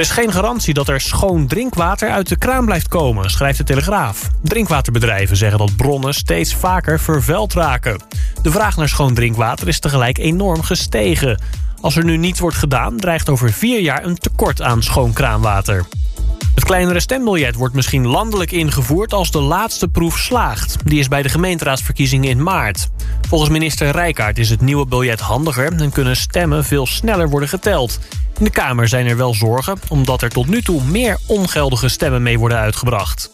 Er is geen garantie dat er schoon drinkwater uit de kraan blijft komen, schrijft de Telegraaf. Drinkwaterbedrijven zeggen dat bronnen steeds vaker vervuild raken. De vraag naar schoon drinkwater is tegelijk enorm gestegen. Als er nu niets wordt gedaan, dreigt over vier jaar een tekort aan schoon kraanwater. Het kleinere stembiljet wordt misschien landelijk ingevoerd als de laatste proef slaagt. Die is bij de gemeenteraadsverkiezingen in maart. Volgens minister Rijkaard is het nieuwe biljet handiger... en kunnen stemmen veel sneller worden geteld. In de Kamer zijn er wel zorgen... omdat er tot nu toe meer ongeldige stemmen mee worden uitgebracht.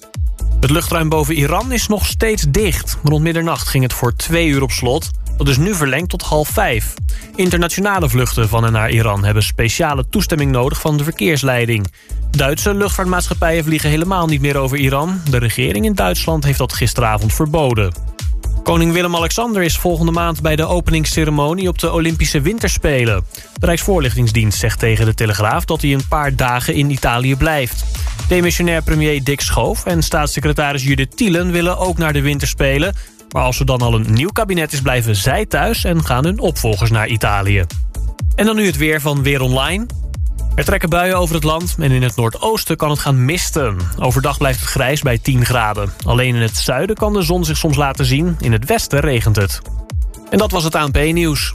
Het luchtruim boven Iran is nog steeds dicht. Rond middernacht ging het voor twee uur op slot. Dat is nu verlengd tot half vijf. Internationale vluchten van en naar Iran hebben speciale toestemming nodig van de verkeersleiding. Duitse luchtvaartmaatschappijen vliegen helemaal niet meer over Iran. De regering in Duitsland heeft dat gisteravond verboden. Koning Willem-Alexander is volgende maand bij de openingsceremonie op de Olympische Winterspelen. De Rijksvoorlichtingsdienst zegt tegen de Telegraaf dat hij een paar dagen in Italië blijft. Demissionair premier Dick Schoof en staatssecretaris Judith Thielen willen ook naar de Winterspelen. Maar als er dan al een nieuw kabinet is, blijven zij thuis en gaan hun opvolgers naar Italië. En dan nu het weer van Weer Online. Er trekken buien over het land en in het noordoosten kan het gaan misten. Overdag blijft het grijs bij 10 graden. Alleen in het zuiden kan de zon zich soms laten zien. In het westen regent het. En dat was het ANP-nieuws.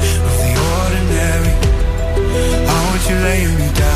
playing me down.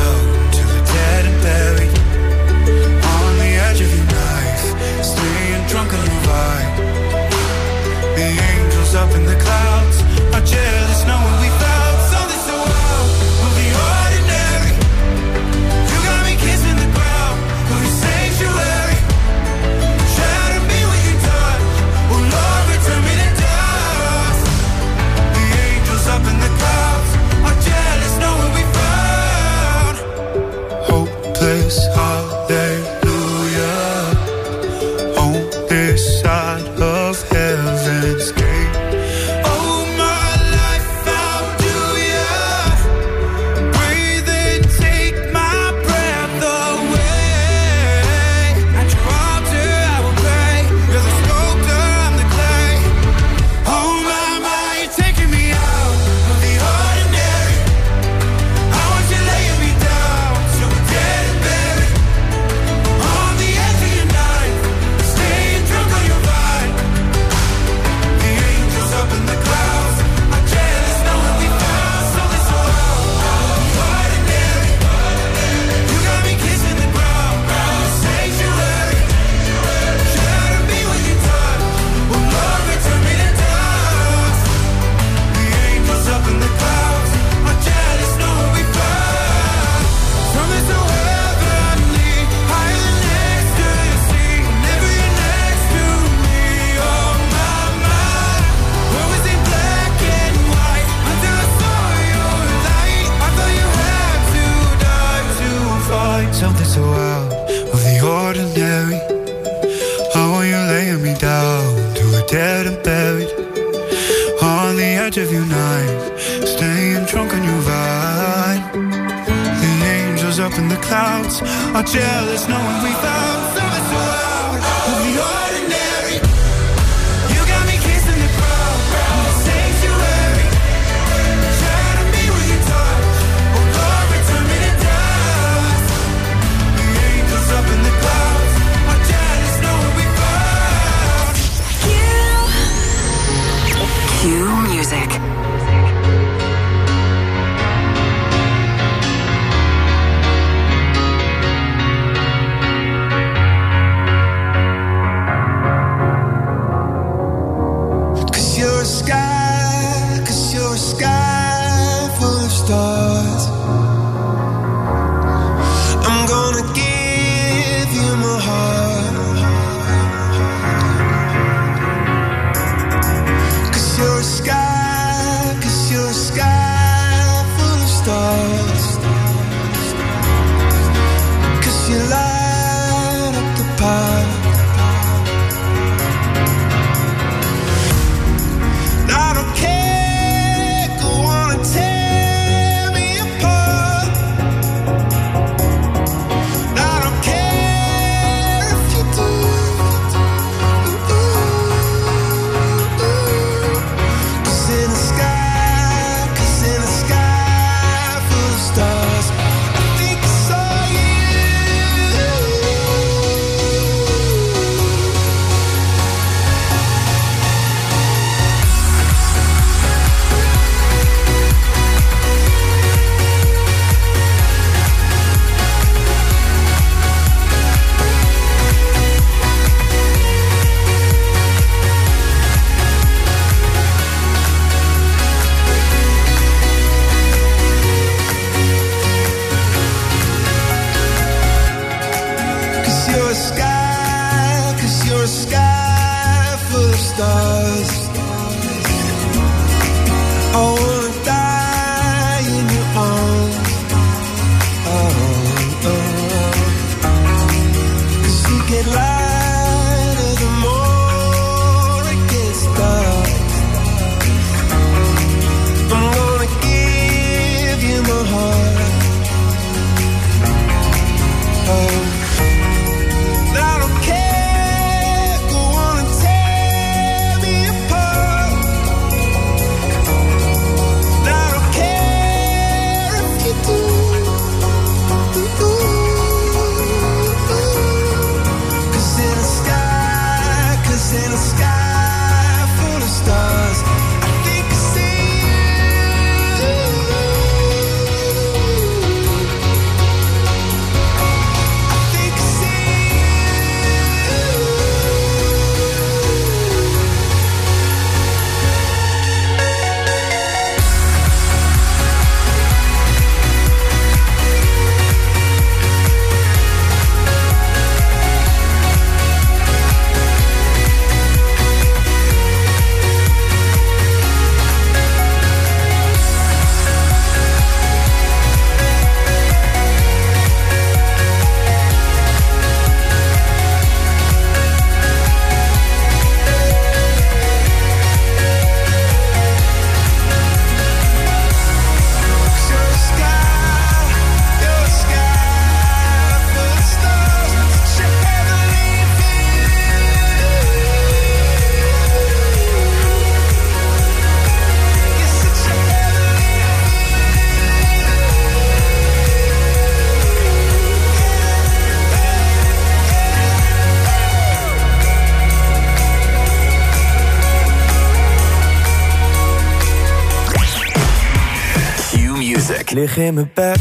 geen me back.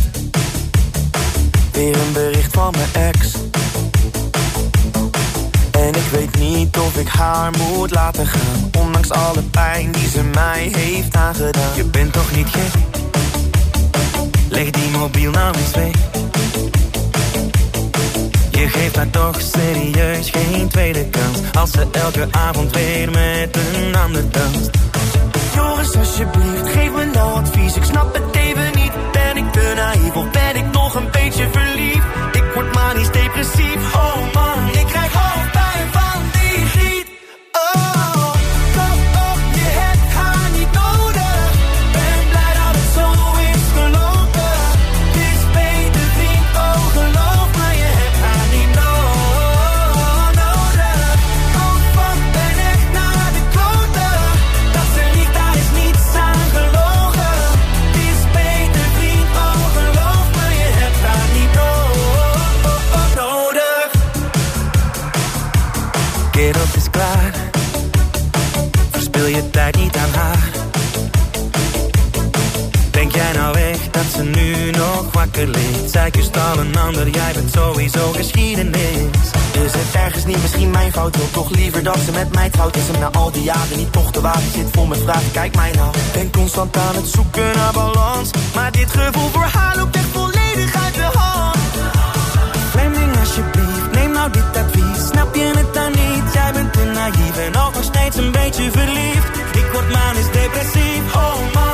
dat ze met mij trouwt is ze na al die jaren niet toch te wachten zit vol met vragen, kijk mij nou. Ben constant aan het zoeken naar balans. Maar dit gevoel voor haar loopt echt volledig uit de hand. Fleming alsjeblieft, neem nou dit advies. Snap je het dan niet? Jij bent te naïef en ook nog steeds een beetje verliefd. Ik word manisch depressief, oh man.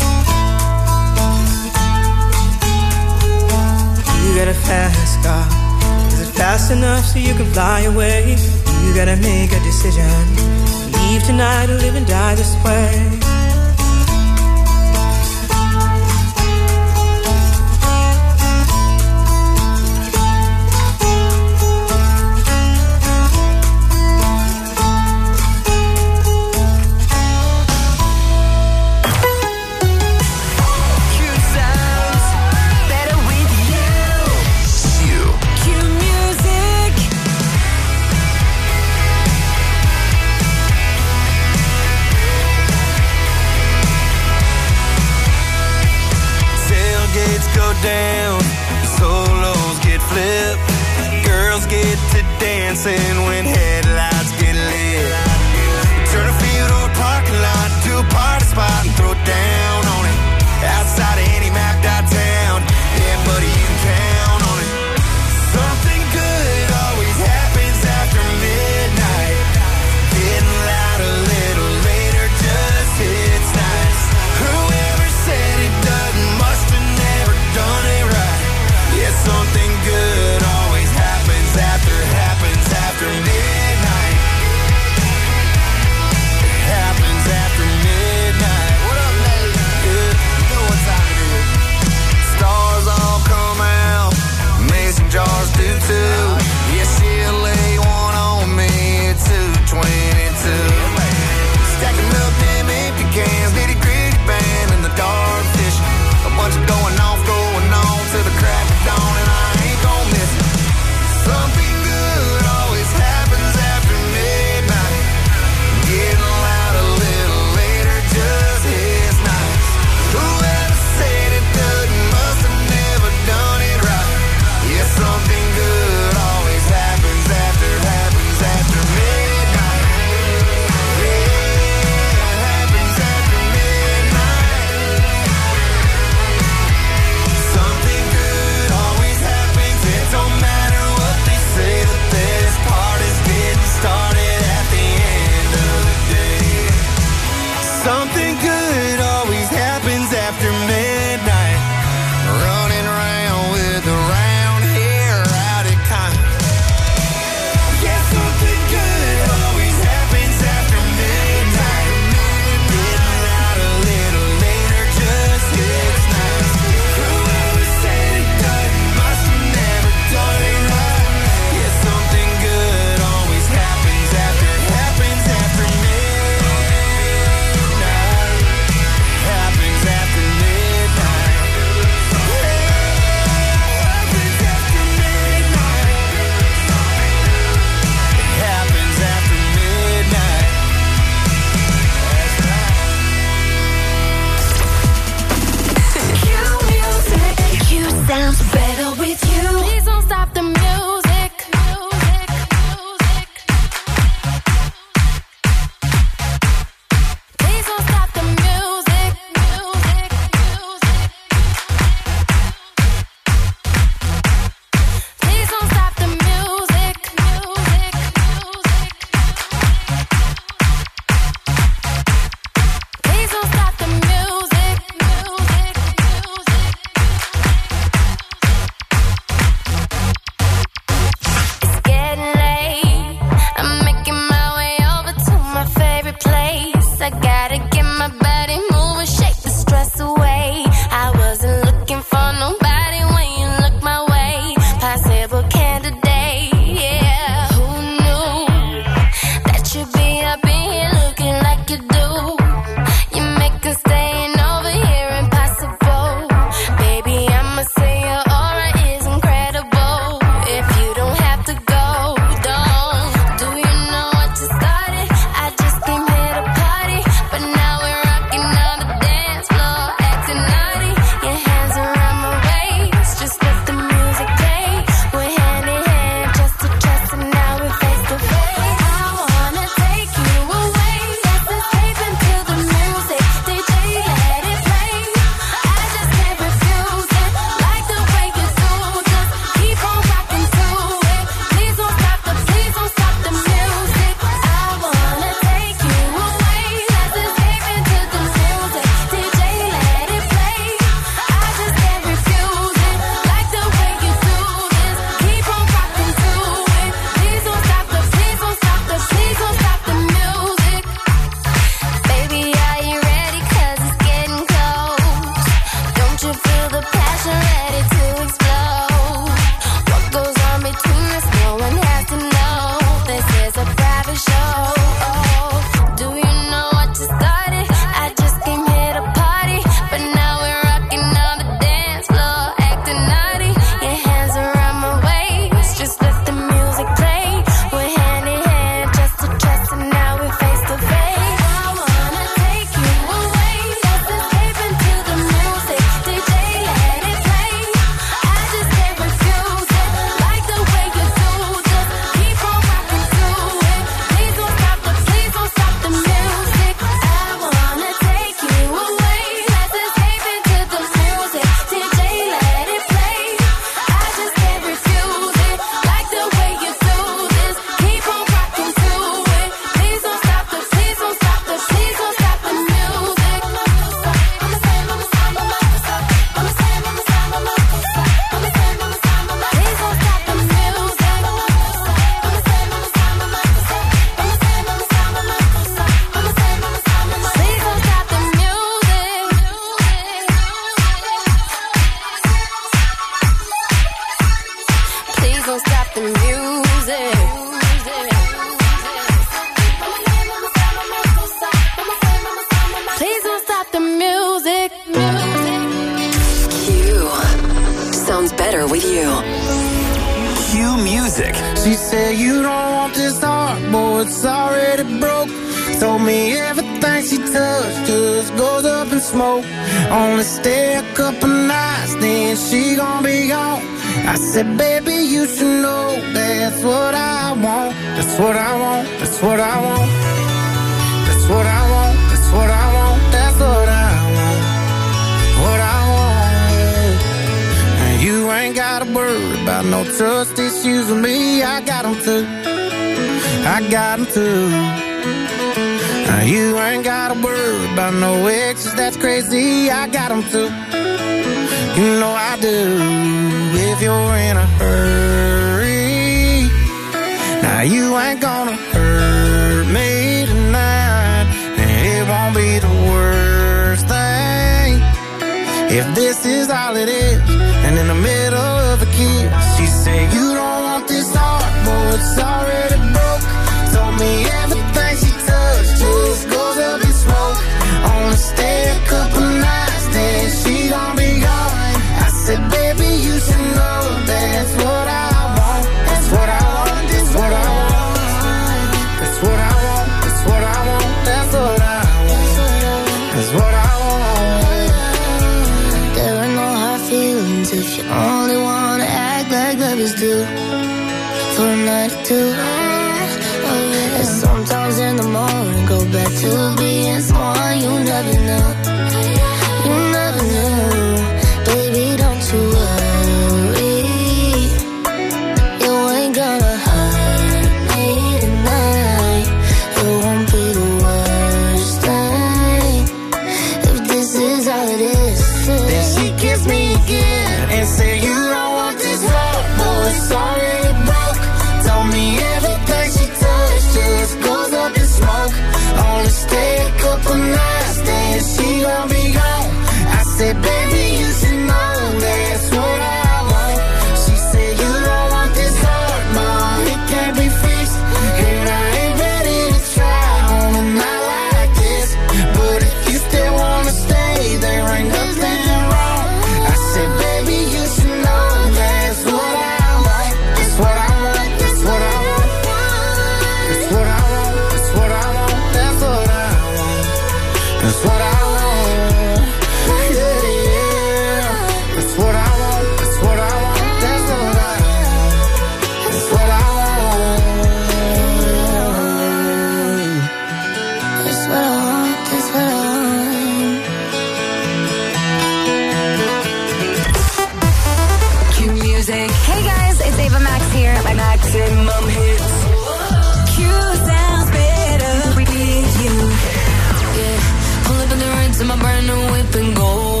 In my brand new whip and go.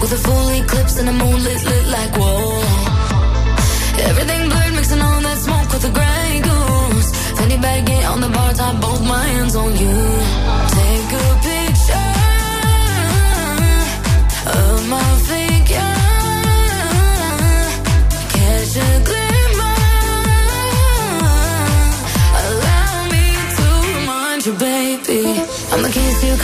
With a full eclipse and a moonlit lit like whoa. Everything blurred, mixing all that smoke with the Grey Goose. Fanny bag get on the bar top, both my hands on you. Take a picture of my figure. Catch a glimpse. baby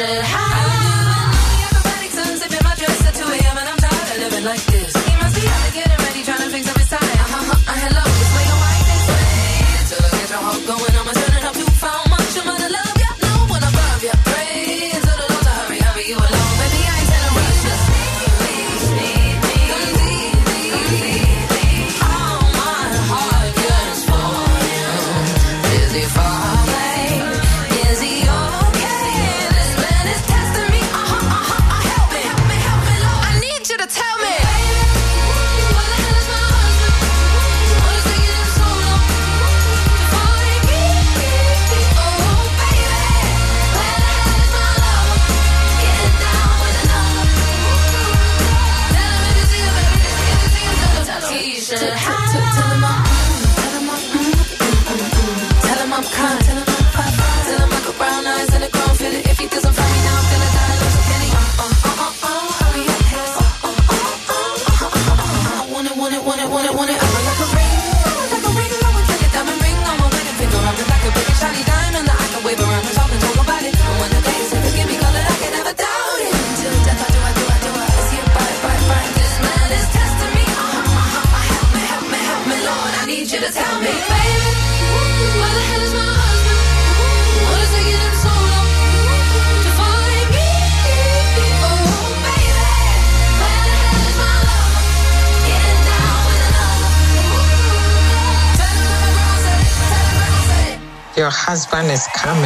said hi. Come.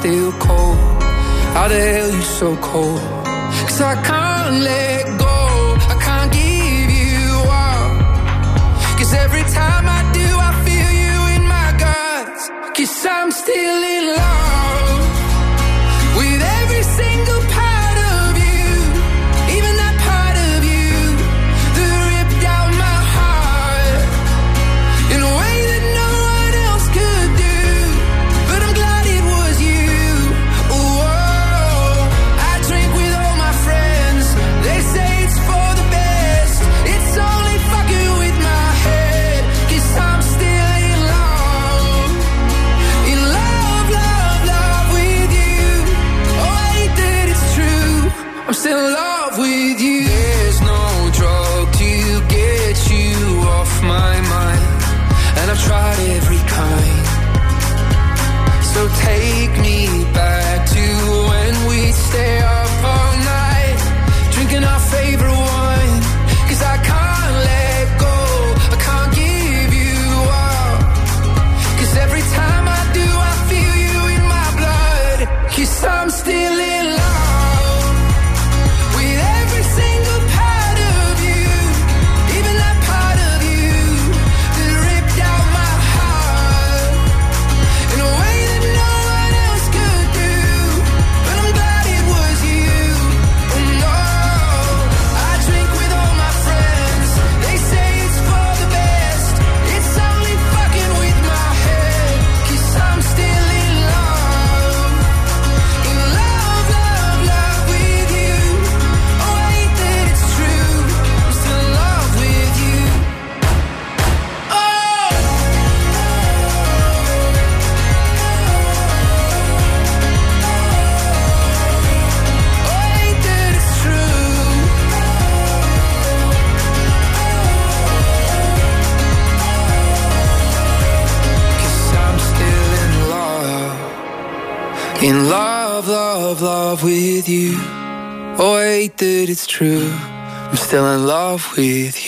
still cold? How the hell you so cold? Cause I can't let go, I can't give you up. Cause every time I do, I feel you in my guts. Cause I'm still in with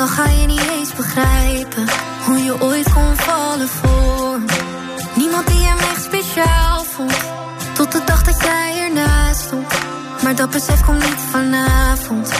dan ga je niet eens begrijpen hoe je ooit kon vallen voor. Niemand die hem echt speciaal vond, tot de dag dat jij ernaast stond. Maar dat besef komt niet vanavond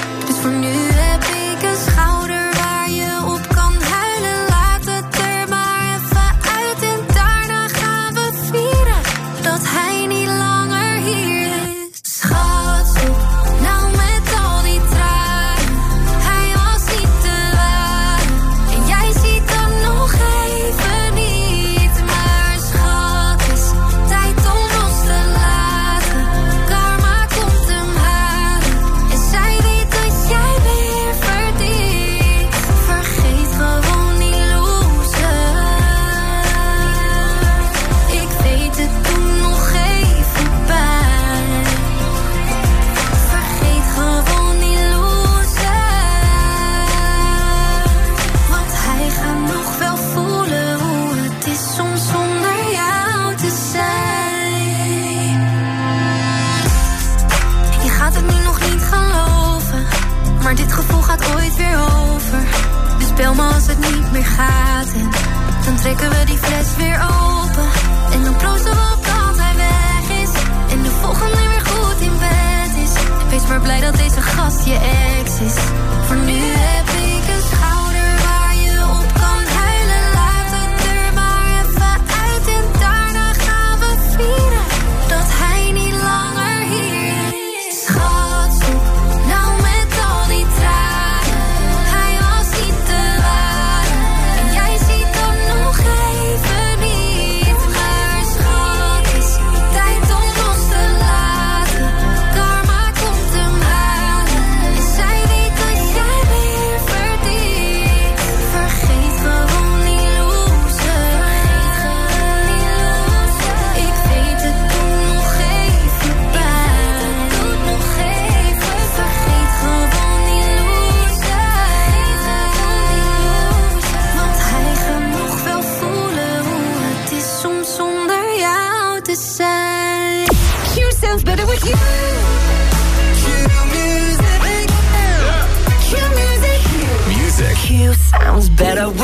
Maar dit gevoel gaat ooit weer over. Dus bel me als het niet meer gaat. En dan trekken we die fles weer open. En dan proosten we op dat hij weg is. En de volgende weer goed in bed is. Wees maar blij dat deze gast je ex is. Voor nu heb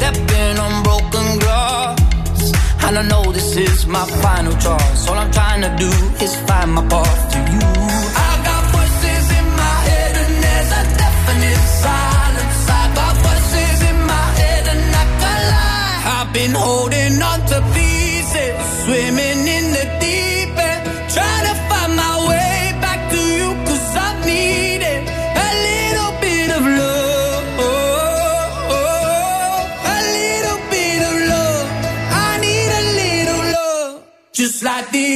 stepping on broken glass. And I know this is my final choice. All I'm trying to do is find my path to you. like this.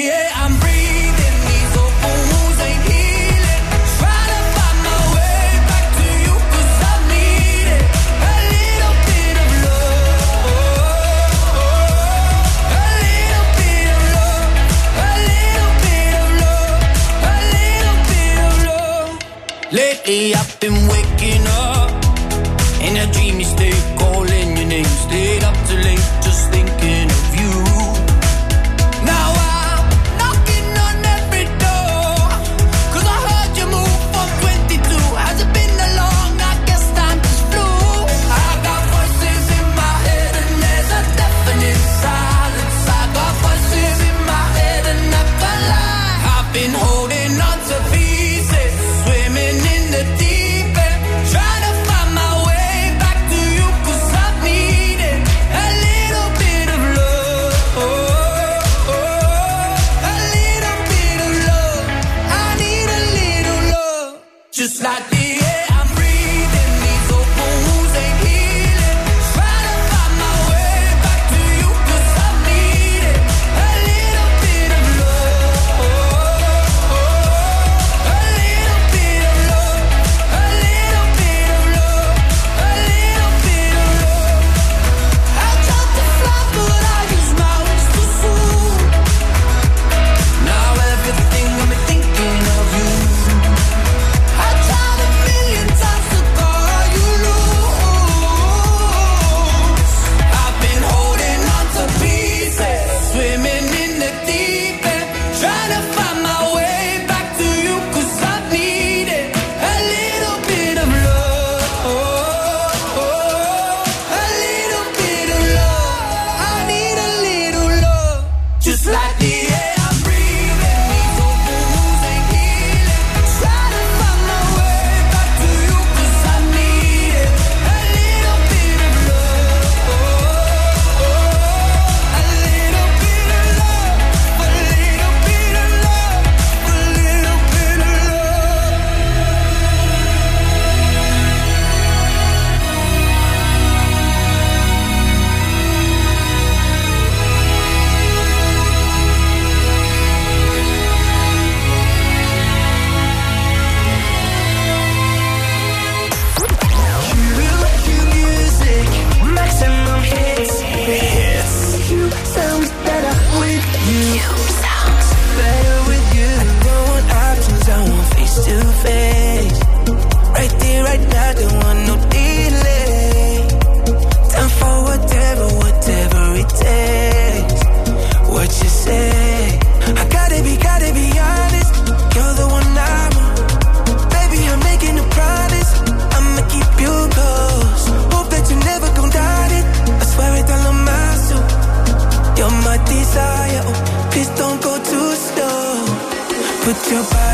Put your body